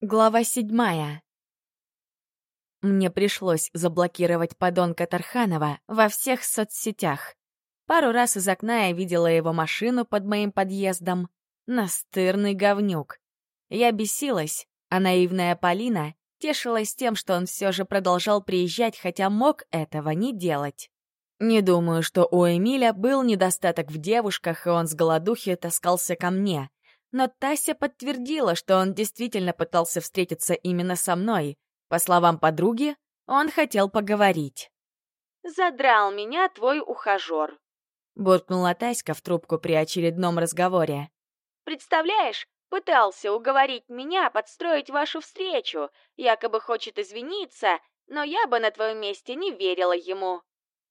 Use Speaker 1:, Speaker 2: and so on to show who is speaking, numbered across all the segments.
Speaker 1: Глава седьмая. Мне пришлось заблокировать подонка Тарханова во всех соцсетях. Пару раз из окна я видела его машину под моим подъездом. Настырный говнюк. Я бесилась, а наивная Полина тешилась тем, что он все же продолжал приезжать, хотя мог этого не делать. Не думаю, что у Эмиля был недостаток в девушках, и он с голодухи таскался ко мне — но Тася подтвердила, что он действительно пытался встретиться именно со мной. По словам подруги, он хотел поговорить.
Speaker 2: «Задрал меня твой ухажер», —
Speaker 1: буркнула Таська в трубку при очередном разговоре.
Speaker 2: «Представляешь, пытался уговорить меня подстроить вашу встречу, якобы хочет извиниться, но я бы на твоем месте не верила ему».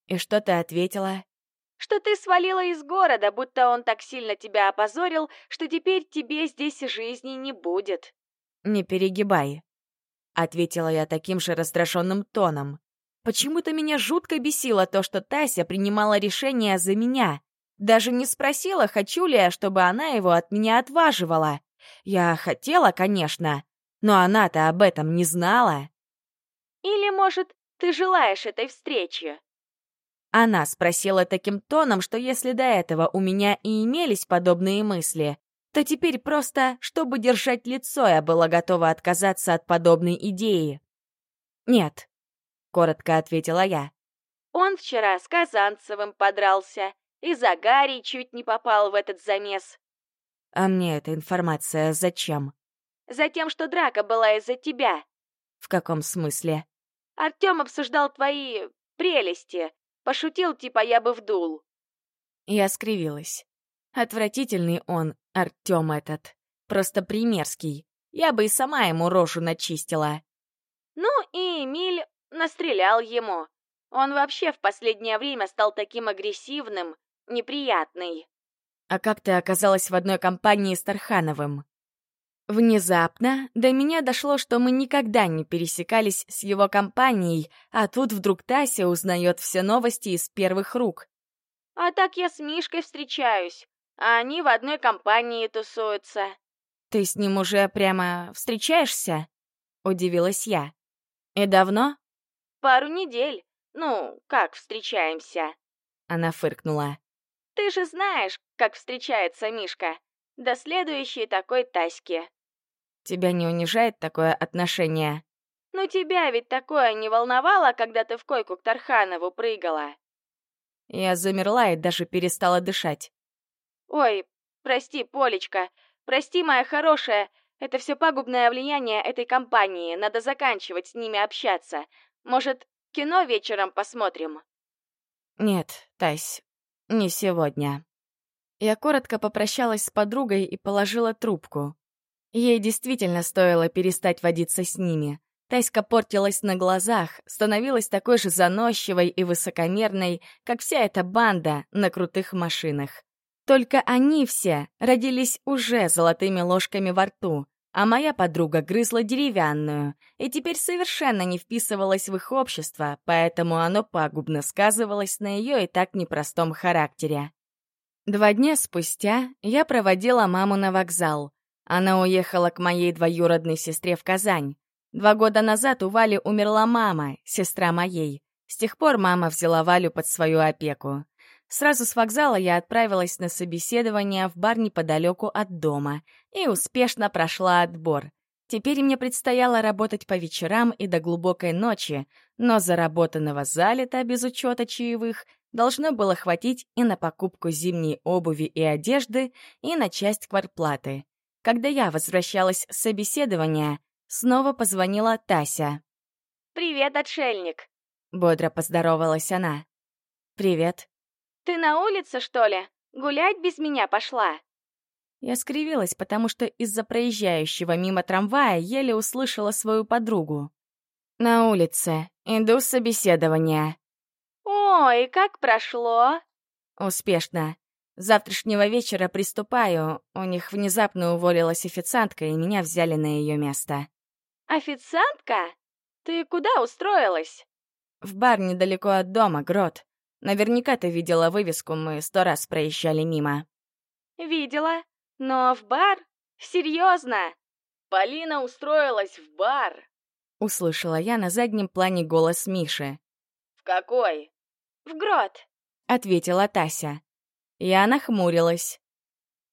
Speaker 1: «И что ты ответила?»
Speaker 2: Что ты свалила из города, будто он так сильно тебя опозорил, что теперь тебе здесь жизни не будет».
Speaker 1: «Не перегибай», — ответила я таким же раздраженным тоном. Почему-то меня жутко бесило то, что Тася принимала решение за меня. Даже не спросила, хочу ли я, чтобы она его от меня отваживала. Я хотела, конечно, но она-то об этом не знала.
Speaker 2: «Или, может, ты желаешь этой встречи?»
Speaker 1: Она спросила таким тоном, что если до этого у меня и имелись подобные мысли, то теперь просто, чтобы держать лицо, я была готова отказаться от подобной идеи. «Нет», — коротко ответила я.
Speaker 2: «Он вчера с Казанцевым подрался, и Загарий чуть не попал в этот замес».
Speaker 1: «А мне эта информация зачем?»
Speaker 2: «Затем, что драка была из-за тебя».
Speaker 1: «В каком смысле?»
Speaker 2: «Артём обсуждал твои прелести, Пошутил, типа я бы вдул.
Speaker 1: Я скривилась. Отвратительный он, Артём этот. Просто примерский. Я бы и сама ему рожу начистила.
Speaker 2: Ну и Эмиль настрелял ему. Он вообще в последнее время стал таким агрессивным, неприятный.
Speaker 1: А как ты оказалась в одной компании с Тархановым? Внезапно до меня дошло, что мы никогда не пересекались с его компанией, а тут вдруг Тася узнает все новости из первых рук.
Speaker 2: «А так я с Мишкой встречаюсь, а они в одной компании тусуются».
Speaker 1: «Ты с ним уже прямо встречаешься?» — удивилась я. «И давно?»
Speaker 2: «Пару недель. Ну, как встречаемся?»
Speaker 1: Она фыркнула.
Speaker 2: «Ты же знаешь, как встречается Мишка. До следующей такой Таськи».
Speaker 1: Тебя не унижает такое отношение?
Speaker 2: Ну тебя ведь такое не волновало, когда ты в койку к Тарханову прыгала?
Speaker 1: Я замерла и даже перестала дышать.
Speaker 2: Ой, прости, Полечка, прости, моя хорошая, это все пагубное влияние этой компании, надо заканчивать с ними общаться. Может, кино вечером посмотрим?
Speaker 1: Нет, Тась, не сегодня. Я коротко попрощалась с подругой и положила трубку. Ей действительно стоило перестать водиться с ними. Таська портилась на глазах, становилась такой же заносчивой и высокомерной, как вся эта банда на крутых машинах. Только они все родились уже золотыми ложками во рту, а моя подруга грызла деревянную и теперь совершенно не вписывалась в их общество, поэтому оно пагубно сказывалось на ее и так непростом характере. Два дня спустя я проводила маму на вокзал — она уехала к моей двоюродной сестре в Казань. Два года назад у Вали умерла мама, сестра моей. С тех пор мама взяла Валю под свою опеку. Сразу с вокзала я отправилась на собеседование в бар неподалеку от дома и успешно прошла отбор. Теперь мне предстояло работать по вечерам и до глубокой ночи, но заработанного залета без учета чаевых должно было хватить и на покупку зимней обуви и одежды, и на часть квартплаты. Когда я возвращалась с собеседования, снова позвонила Тася.
Speaker 2: «Привет, отшельник!»
Speaker 1: — бодро поздоровалась она. «Привет».
Speaker 2: «Ты на улице, что ли? Гулять без меня пошла?»
Speaker 1: Я скривилась, потому что из-за проезжающего мимо трамвая еле услышала свою подругу. «На улице. Иду с собеседования».
Speaker 2: «Ой, как прошло?»
Speaker 1: «Успешно завтрашнего вечера приступаю. У них внезапно уволилась официантка, и меня взяли на ее место.
Speaker 2: Официантка? Ты куда устроилась?
Speaker 1: В бар недалеко от дома, Грот. Наверняка ты видела вывеску, мы сто раз проезжали мимо.
Speaker 2: Видела. Но в бар? Серьезно? Полина устроилась в бар!»
Speaker 1: — услышала я на заднем плане голос Миши.
Speaker 2: «В какой?» «В грот», —
Speaker 1: ответила Тася. Я нахмурилась.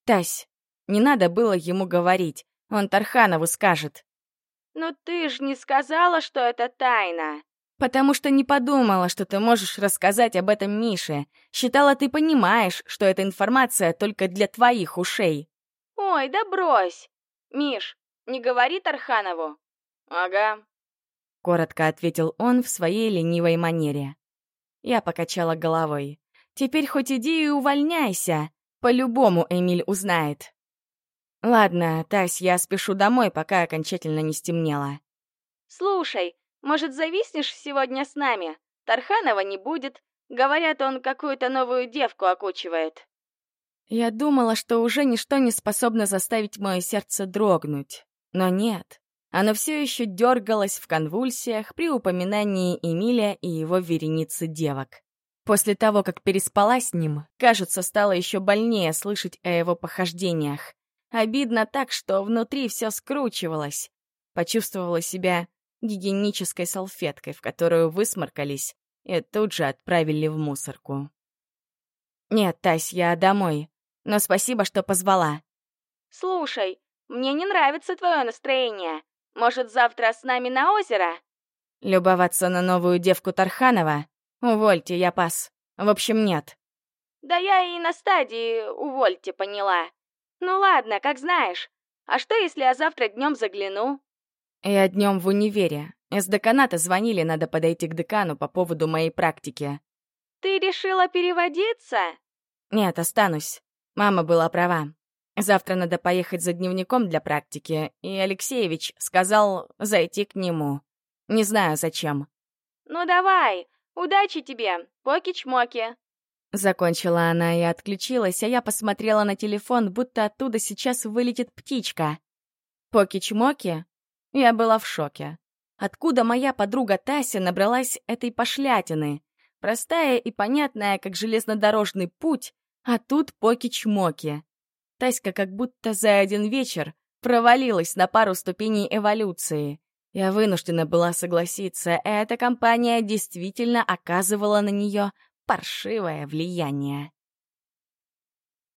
Speaker 1: «Тась, не надо было ему говорить, он Тарханову скажет».
Speaker 2: «Но ты ж не сказала, что это тайна!»
Speaker 1: «Потому что не подумала, что ты можешь рассказать об этом Мише. Считала, ты понимаешь, что эта информация только для твоих ушей».
Speaker 2: «Ой, да брось! Миш, не говори Тарханову». «Ага», —
Speaker 1: коротко ответил он в своей ленивой манере. Я покачала головой. «Теперь хоть иди и увольняйся. По-любому Эмиль узнает». «Ладно, Тась, я спешу домой, пока окончательно не стемнело».
Speaker 2: «Слушай, может, зависнешь сегодня с нами? Тарханова не будет. Говорят, он какую-то новую девку окучивает».
Speaker 1: Я думала, что уже ничто не способно заставить мое сердце дрогнуть. Но нет. Оно все еще дергалось в конвульсиях при упоминании Эмиля и его вереницы девок. После того, как переспала с ним, кажется, стало еще больнее слышать о его похождениях. Обидно так, что внутри все скручивалось. Почувствовала себя гигиенической салфеткой, в которую высморкались и тут же отправили в мусорку. «Нет, Тась, я домой. Но спасибо, что позвала».
Speaker 2: «Слушай, мне не нравится твое настроение. Может, завтра с нами на озеро?»
Speaker 1: «Любоваться на новую девку Тарханова? Увольте, я пас. В общем, нет».
Speaker 2: «Да я и на стадии «увольте» поняла. Ну ладно, как знаешь. А что, если я завтра днем загляну?»
Speaker 1: Я днем в универе. Из деканата звонили, надо подойти к декану по поводу моей практики.
Speaker 2: Ты решила переводиться?
Speaker 1: Нет, останусь. Мама была права. Завтра надо поехать за дневником для практики, и Алексеевич сказал зайти к нему. Не знаю, зачем.
Speaker 2: «Ну давай, удачи тебе, поки-чмоки!»
Speaker 1: Закончила она и отключилась, а я посмотрела на телефон, будто оттуда сейчас вылетит птичка. Поки-чмоки? Я была в шоке. Откуда моя подруга Тася набралась этой пошлятины? Простая и понятная, как железнодорожный путь, а тут поки-чмоки. Таська как будто за один вечер провалилась на пару ступеней эволюции. Я вынуждена была согласиться, эта компания действительно оказывала на нее паршивое влияние.